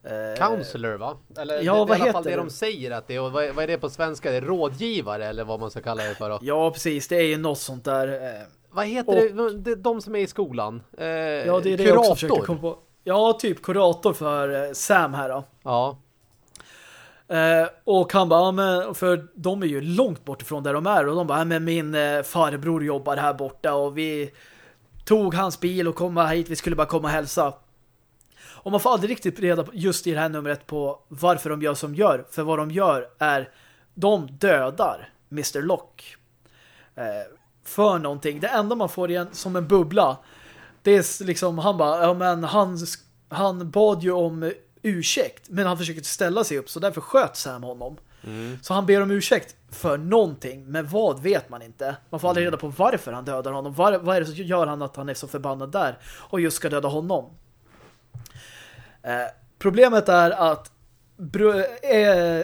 eh, Counselor va? Eller ja, det, vad i alla fall det de säger att det är. Och vad, vad, är det på svenska? Det är rådgivare eller vad man ska kalla det för då? Ja, precis. Det är ju något sånt där. Eh, vad heter och, det? De som är i skolan? Eh, ja, det är det kurator. jag också försöker komma på. ja, typ kurator för eh, Sam här då. Ja. Eh, och han bara, ja, men, för de är ju långt bort ifrån där de är. Och de bara, ja, men min eh, farbror jobbar här borta och vi tog hans bil och kom hit. Vi skulle bara komma och hälsa. Och man får aldrig riktigt reda på just i det här numret på varför de gör som gör. För vad de gör är de dödar Mr. Lock. Eh, för någonting. Det enda man får igen som en bubbla det är liksom, han bara, ja men han, han bad ju om ursäkt men han försökte ställa sig upp så därför sköt Sam honom. Mm. Så han ber om ursäkt för någonting, men vad vet man inte. Man får aldrig reda på varför han dödar honom. Var, vad är det som gör han att han är så förbannad där och just ska döda honom? Eh, problemet är att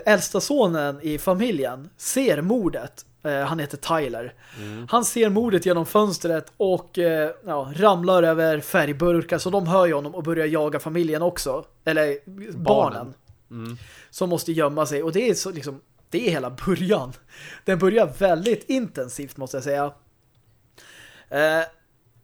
äldsta sonen i familjen ser mordet. Eh, han heter Tyler. Mm. Han ser mordet genom fönstret och eh, ja, ramlar över färgburkar så de hör ju honom och börjar jaga familjen också. Eller barnen. barnen. Mm. Som måste gömma sig. Och det är så liksom det är hela början. Den börjar väldigt intensivt måste jag säga. Eh,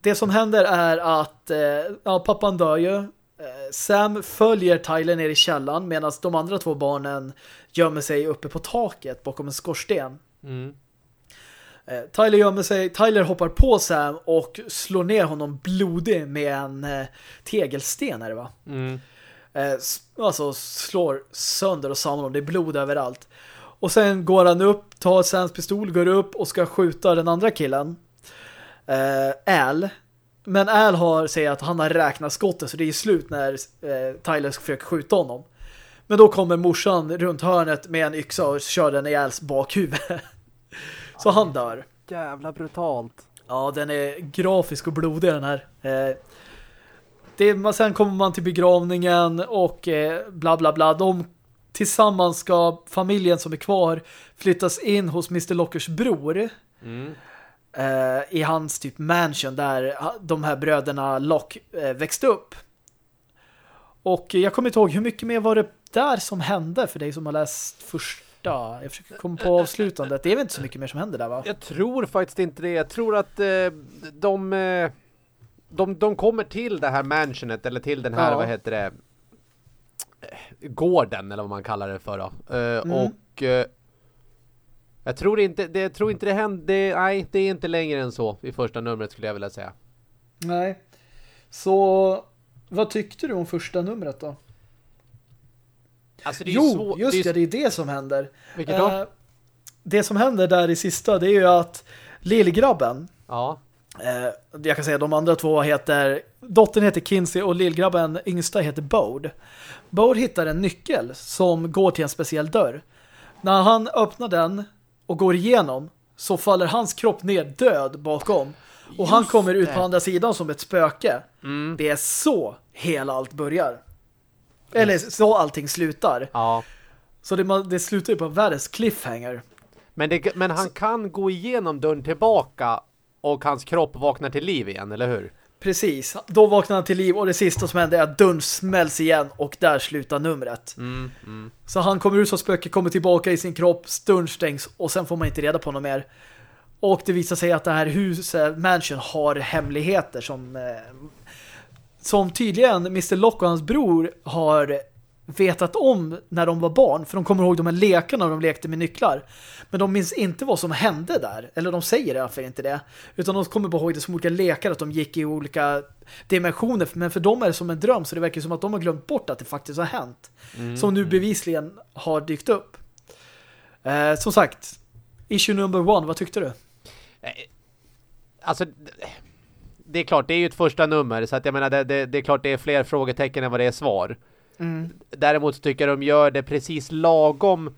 det som händer är att eh, ja, pappan dör ju. Eh, Sam följer Tyler ner i källan medan de andra två barnen gömmer sig uppe på taket bakom en skorsten. Mm. Eh, Tyler gömmer sig, Tyler hoppar på Sam och slår ner honom blodig med en eh, tegelsten är det va? Mm. alltså slår sönder och samman honom, det är blod överallt. Och sen går han upp, tar Sams pistol, går upp och ska skjuta den andra killen. Al men Al har säger att han har räknat skotten så det är slut när eh, Tyler försöker skjuta honom. Men då kommer morsan runt hörnet med en yxa och kör den i Als bakhuvud. [laughs] så han dör. Jävla brutalt. Ja, den är grafisk och blodig den här. Eh, det, sen kommer man till begravningen och eh, bla bla bla. De tillsammans ska familjen som är kvar flyttas in hos Mr. Lockers bror. Mm eh, i hans typ mansion där de här bröderna Lock eh, växte upp. Och jag kommer inte ihåg hur mycket mer var det där som hände för dig som har läst första. Jag försöker komma på avslutandet. Det är väl inte så mycket mer som händer där va? Jag tror faktiskt inte det. Jag tror att eh, de, eh, de, de kommer till det här mansionet eller till den här, ja. vad heter det? Gården eller vad man kallar det för då. Eh, mm. Och eh, jag tror inte det, tror inte det händer. Det, nej, det är inte längre än så i första numret skulle jag vilja säga. Nej. Så vad tyckte du om första numret då? Alltså jo, så, just det, är... det, det är det som händer. Vilket då? Eh, det som händer där i sista, det är ju att lillgrabben Ja. Eh, jag kan säga de andra två heter dottern heter Kinsey och lillgrabben yngsta heter Bode. Bode hittar en nyckel som går till en speciell dörr. När han öppnar den och går igenom så faller hans kropp ner död bakom. Och Just han kommer ut på andra sidan som ett spöke. Mm. Det är så hela allt börjar. Eller så allting slutar. Ja. Så det, det slutar ju på världens cliffhanger. Men, det, men han kan gå igenom dörren tillbaka och hans kropp vaknar till liv igen, eller hur? Precis, då vaknar han till liv och det sista som händer är att dörren smälls igen och där slutar numret. Mm, mm. Så han kommer ut som spöke, kommer tillbaka i sin kropp, dörren stängs och sen får man inte reda på något mer. Och det visar sig att det här huset, mansion, har hemligheter som, eh, som tydligen Mr. Lock och hans bror har vetat om när de var barn. För de kommer ihåg de här lekarna de lekte med nycklar. Men de minns inte vad som hände där. Eller de säger i alla fall inte det. Utan de kommer bara ihåg det som olika lekar. Att de gick i olika dimensioner. Men för dem är det som en dröm. Så det verkar som att de har glömt bort att det faktiskt har hänt. Mm. Som nu bevisligen har dykt upp. Eh, som sagt. Issue number one. Vad tyckte du? Eh, alltså det är klart, det är ju ett första nummer så att jag menar, det, det, det, är klart det är fler frågetecken än vad det är svar. Mm. Däremot tycker jag de gör det precis lagom.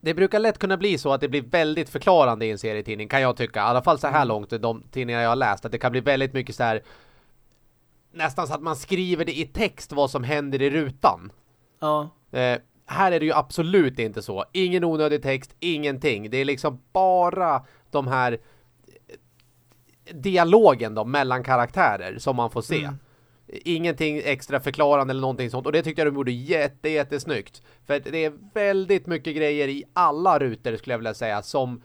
Det brukar lätt kunna bli så att det blir väldigt förklarande i en serietidning kan jag tycka. I alla fall så här mm. långt de tidningar jag har läst att det kan bli väldigt mycket så här nästan så att man skriver det i text vad som händer i rutan. Ja. Eh, här är det ju absolut inte så. Ingen onödig text, ingenting. Det är liksom bara de här eh, dialogen då mellan karaktärer som man får se. Mm. Ingenting extra förklarande eller någonting sånt. Och det tyckte jag de gjorde jätte, jättesnyggt. För det är väldigt mycket grejer i alla rutor skulle jag vilja säga. Som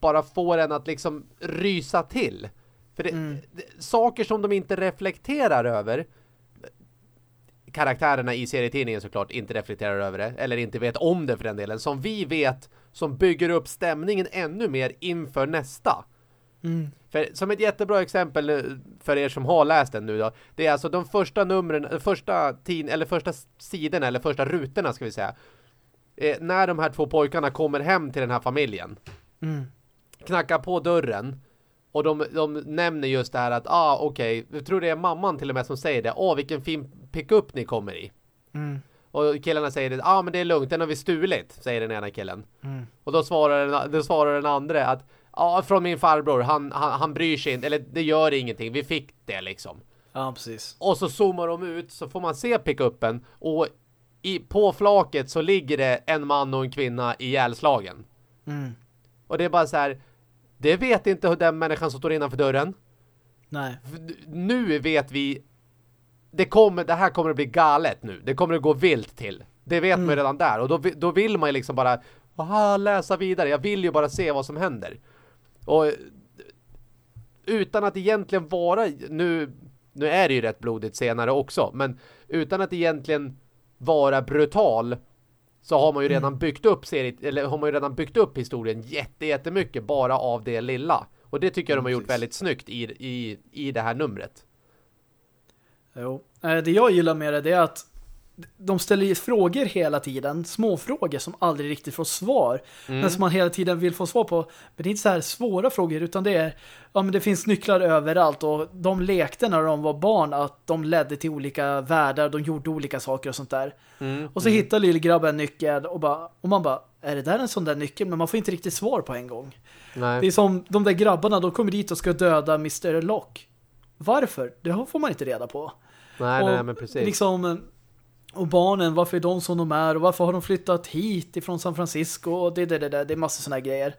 bara får en att liksom rysa till. För det, mm. det, saker som de inte reflekterar över. karaktärerna i serietidningen såklart inte reflekterar över det, eller inte vet om det för den delen, som vi vet som bygger upp stämningen ännu mer inför nästa. Mm. För, som ett jättebra exempel eh, för er som har läst den nu då, det är alltså de första numren, första tid, eller första sidorna, eller första rutorna ska vi säga. Eh, när de här två pojkarna kommer hem till den här familjen. Mm. Knackar på dörren. Och de, de nämner just det här att, ah okej, okay, jag tror det är mamman till och med som säger det. Åh, oh, vilken fin pickup ni kommer i. Mm. Och killarna säger det, ah men det är lugnt, den har vi stulit, säger den ena killen. Mm. Och då svarar den, då svarar den andra att, ja från min farbror, han, han, han bryr sig inte, eller det gör ingenting, vi fick det liksom. Ja, precis. Och så zoomar de ut, så får man se pickuppen och i, på flaket så ligger det en man och en kvinna i ihjälslagen. Mm. Och det är bara så här, det vet inte hur den människan som står innanför dörren. Nej. Nu vet vi det, kommer, det här kommer att bli galet nu. Det kommer att gå vilt till. Det vet mm. man redan där. Och då, då vill man ju liksom bara aha, läsa vidare. Jag vill ju bara se vad som händer. Och utan att egentligen vara nu, nu är det ju rätt blodigt senare också. Men utan att egentligen vara brutal så har man ju redan mm. byggt upp seriet, eller har man ju redan byggt upp historien jätte, jättemycket bara av det lilla. Och det tycker jag de har gjort väldigt snyggt i, i, i det här numret. Jo. Eh, det jag gillar med det är att de ställer frågor hela tiden, små frågor som aldrig riktigt får svar. Mm. Men som man hela tiden vill få svar på. Men det är inte så här svåra frågor utan det är, ja men det finns nycklar överallt och de lekte när de var barn att de ledde till olika världar, de gjorde olika saker och sånt där. Mm. Och så mm. hittar lillgrabben en nyckel och, bara, och man bara, är det där en sån där nyckel? Men man får inte riktigt svar på en gång. Nej. Det är som de där grabbarna, de kommer dit och ska döda Mr. Lock. Varför? Det får man inte reda på. Nej, och nej, men precis. Liksom, och barnen, varför är de som de är? Och varför har de flyttat hit ifrån San Francisco? Och det, det, det, det, det är massor sådana grejer.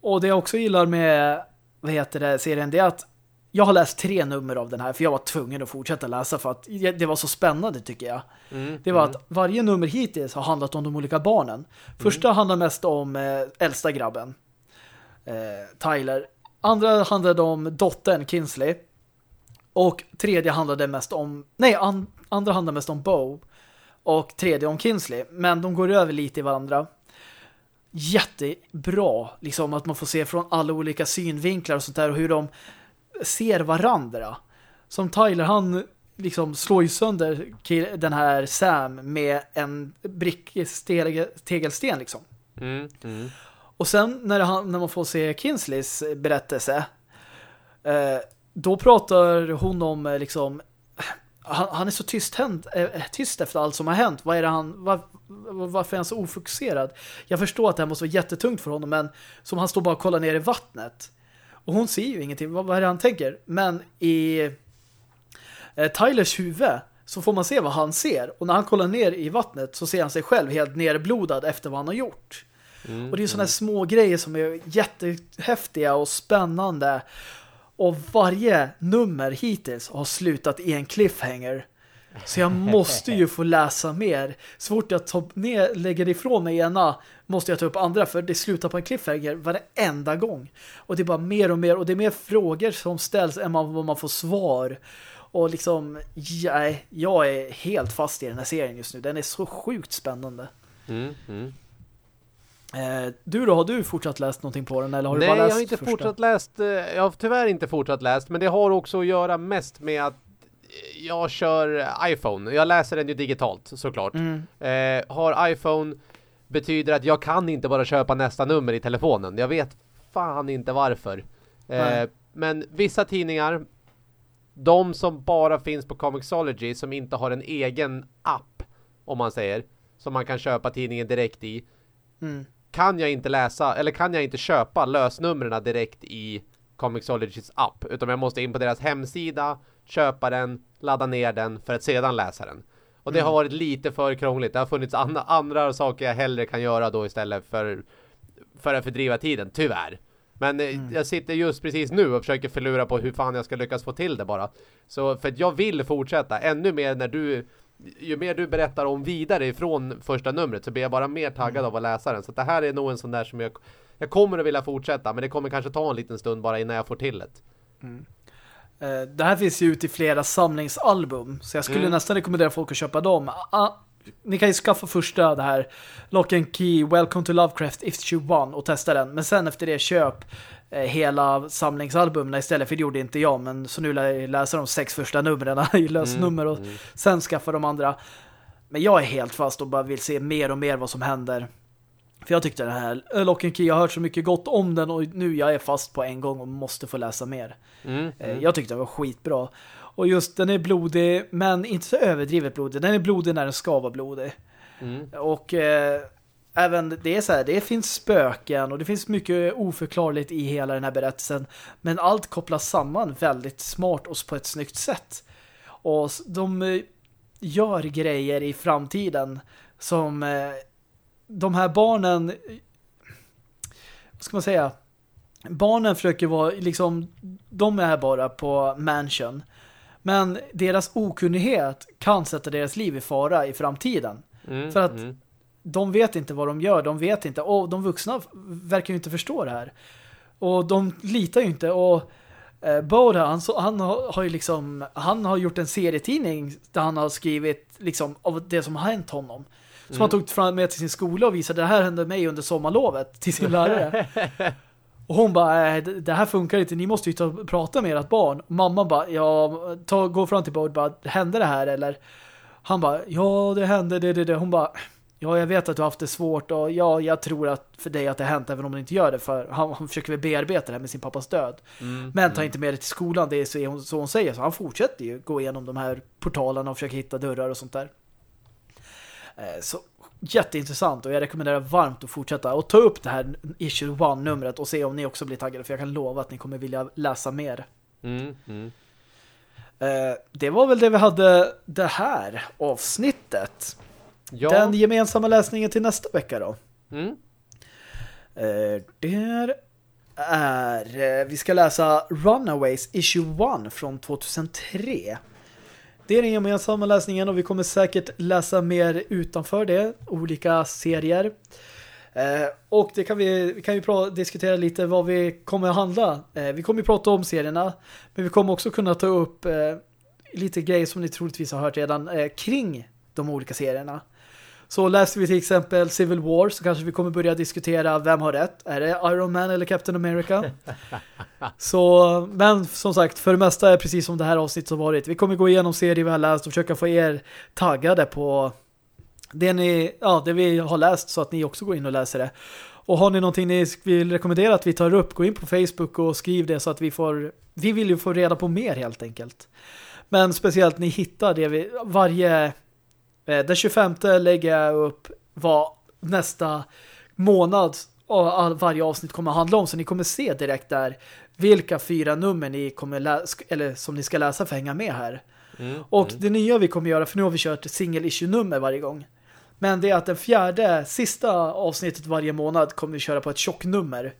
Och det jag också gillar med vad heter det, serien, det är att jag har läst tre nummer av den här för jag var tvungen att fortsätta läsa för att det var så spännande tycker jag. Mm, det var mm. att varje nummer hittills har handlat om de olika barnen. Första mm. handlar mest om eh, äldsta grabben, eh, Tyler. Andra handlade om dottern, Kinsley. Och tredje handlade mest om... Nej, an, andra handlade mest om Bo. Och tredje om Kinsley. Men de går över lite i varandra. Jättebra. Liksom att man får se från alla olika synvinklar och sånt där. Och hur de ser varandra. Som Tyler, han liksom slår ju sönder den här Sam med en tegelsten liksom. Mm, mm. Och sen när, det, när man får se Kinsleys berättelse eh, då pratar hon om eh, liksom han, han är så tyst, äh, tyst efter allt som har hänt. Vad är det han, var, varför är han så ofokuserad? Jag förstår att det här måste vara jättetungt för honom, men som han står bara och kollar ner i vattnet. Och hon ser ju ingenting. Vad, vad är det han tänker? Men i eh, Tylers huvud så får man se vad han ser. Och när han kollar ner i vattnet så ser han sig själv helt nerblodad efter vad han har gjort. Mm, och det är sådana mm. små grejer som är jättehäftiga och spännande. Och varje nummer hittills har slutat i en cliffhanger. Så jag måste ju få läsa mer. Så fort jag tar ner, lägger ifrån mig ena måste jag ta upp andra för det slutar på en cliffhanger varenda gång. Och det är bara mer och mer och det är mer frågor som ställs än vad man får svar. Och liksom, ja, jag är helt fast i den här serien just nu. Den är så sjukt spännande. Mm, mm. Eh, du då, har du fortsatt läst någonting på den? Eller har Nej, du bara läst jag har inte första? fortsatt läst. Eh, jag har tyvärr inte fortsatt läst, men det har också att göra mest med att jag kör iPhone. Jag läser den ju digitalt såklart. Mm. Eh, har iPhone betyder att jag kan inte bara köpa nästa nummer i telefonen. Jag vet fan inte varför. Eh, men vissa tidningar, de som bara finns på Comixology, som inte har en egen app, om man säger, som man kan köpa tidningen direkt i. Mm kan jag inte läsa eller kan jag inte köpa lösnumren direkt i Comixologys app utan jag måste in på deras hemsida, köpa den, ladda ner den för att sedan läsa den. Och det mm. har varit lite för krångligt. Det har funnits andra, andra saker jag hellre kan göra då istället för, för att fördriva tiden, tyvärr. Men eh, mm. jag sitter just precis nu och försöker förlura på hur fan jag ska lyckas få till det bara. Så för att jag vill fortsätta ännu mer när du ju mer du berättar om vidare ifrån första numret så blir jag bara mer taggad mm. av att läsa den. Så det här är nog en sån där som jag, jag kommer att vilja fortsätta men det kommer kanske ta en liten stund bara innan jag får till det. Mm. Eh, det här finns ju ut i flera samlingsalbum. Så jag skulle mm. nästan rekommendera folk att köpa dem. Ni kan ju skaffa första det här Lock and Key, Welcome to Lovecraft Issue 1 och testa den. Men sen efter det köp eh, hela samlingsalbumen istället. För det gjorde inte jag. Men så nu läsa de sex första numren [laughs] i lösnummer och mm, mm. sen skaffa de andra. Men jag är helt fast och bara vill se mer och mer vad som händer. För jag tyckte den här eh, Lock and Key, jag har hört så mycket gott om den och nu jag är fast på en gång och måste få läsa mer. Mm, eh, mm. Jag tyckte den var skitbra. Och just den är blodig, men inte så överdrivet blodig. Den är blodig när den ska vara blodig. Mm. Och eh, även det är så här, det finns spöken och det finns mycket oförklarligt i hela den här berättelsen. Men allt kopplas samman väldigt smart och på ett snyggt sätt. Och de eh, gör grejer i framtiden som eh, de här barnen vad ska man säga barnen försöker vara liksom de är bara på mansion men deras okunnighet kan sätta deras liv i fara i framtiden mm, för att mm. de vet inte vad de gör de vet inte, och de vuxna verkar ju inte förstå det här och de litar ju inte och eh, Boda, han, han har, har ju liksom han har gjort en serietidning där han har skrivit liksom av det som har hänt honom som mm. han tog fram med till sin skola och visade det här hände mig under sommarlovet till sin lärare. [laughs] och hon bara, äh, det här funkar inte, ni måste ju ta prata med ert barn. Mamma bara, ja, ta, gå fram till Bode bara, hände det här eller? Han bara, ja det hände, det, det, det. Hon bara, ja jag vet att du har haft det svårt och ja, jag tror att för dig att det har hänt även om det inte gör det för han, han försöker väl bearbeta det här med sin pappas död. Mm, men ta mm. inte med det till skolan, det är så hon, så hon säger. Så han fortsätter ju gå igenom de här portalerna och försöka hitta dörrar och sånt där. Eh, så jätteintressant och jag rekommenderar varmt att fortsätta och ta upp det här issue 1-numret och se om ni också blir taggade för jag kan lova att ni kommer vilja läsa mer. Mm, mm. Eh, det var väl det vi hade det här avsnittet. Ja. Den gemensamma läsningen till nästa vecka då. Mm. Eh, där är vi ska läsa Runaways issue 1 från 2003. Det är den gemensamma läsningen och vi kommer säkert läsa mer utanför det. Olika serier. Eh, och det kan vi, vi kan ju diskutera lite vad vi kommer att handla. Eh, vi kommer ju prata om serierna. Men vi kommer också kunna ta upp eh, lite grejer som ni troligtvis har hört redan eh, kring de olika serierna. Så läser vi till exempel Civil War så kanske vi kommer börja diskutera vem har rätt. Är det Iron Man eller Captain America? [laughs] så, men som sagt, för det mesta är precis som det här avsnittet har varit. Vi kommer gå igenom serier vi har läst och försöka få er taggade på det, ni, ja, det vi har läst så att ni också går in och läser det. Och har ni någonting ni vill rekommendera att vi tar upp, gå in på Facebook och skriv det så att vi får, vi vill ju få reda på mer helt enkelt. Men speciellt ni hittar det vi, varje den 25 lägger jag upp vad nästa månad och varje avsnitt kommer att handla om. Så ni kommer se direkt där vilka fyra nummer ni kommer läsa, eller som ni ska läsa för att hänga med här. Mm, och mm. det nya vi kommer göra, för nu har vi kört single issue-nummer varje gång. Men det är att den fjärde, sista avsnittet varje månad kommer vi köra på ett tjocknummer.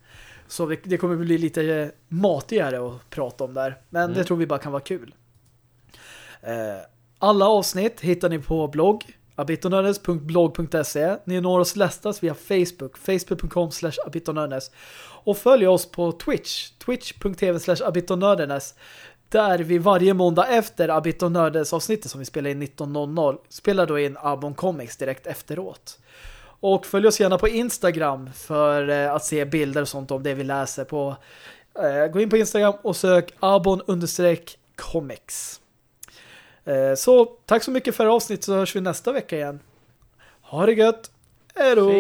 Så vi, det kommer bli lite matigare att prata om där. Men mm. det tror vi bara kan vara kul. Eh, alla avsnitt hittar ni på blogg abitonördes.blogg.se Ni når oss lättast via Facebook facebook.com slash abitonördes och följ oss på Twitch twitch.tv slash abitonördes där vi varje måndag efter Abitonördes avsnittet som vi spelar in 19.00 spelar då in Abon Comics direkt efteråt. Och följ oss gärna på Instagram för eh, att se bilder och sånt om det vi läser på. Eh, gå in på Instagram och sök abon-comics. Eh, så tack så mycket för avsnittet så hörs vi nästa vecka igen. Ha det gött! Hej då!